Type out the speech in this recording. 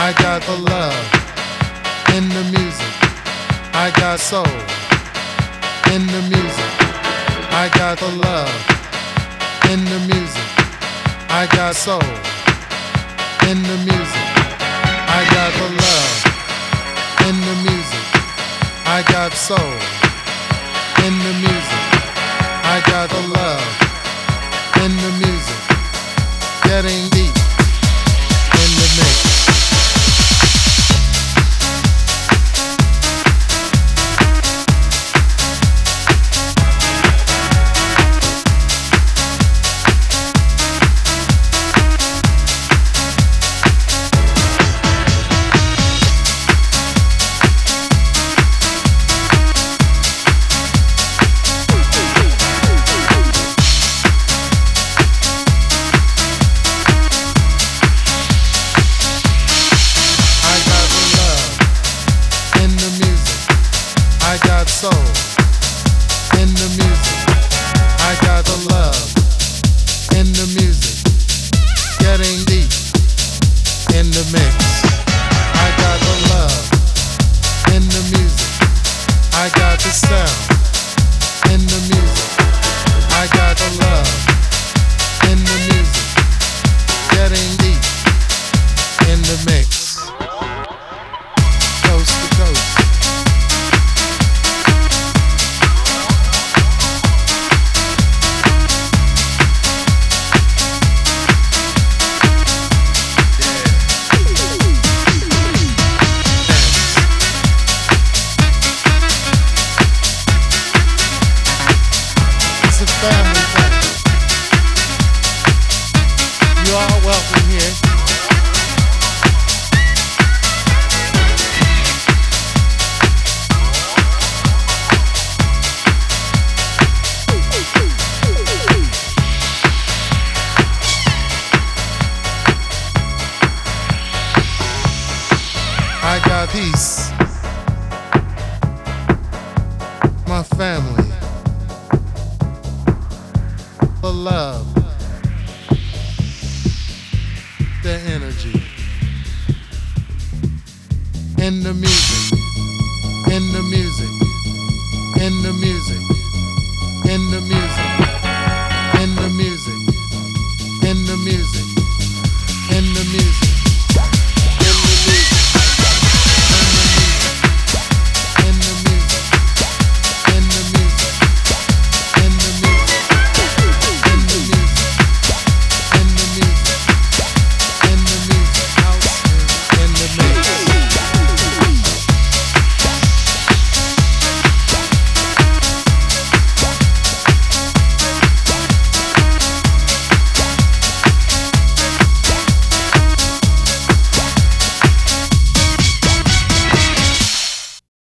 I got the love in the music. I got soul in the music. I got the love in the music. I got soul in the music. love, the energy, in the music.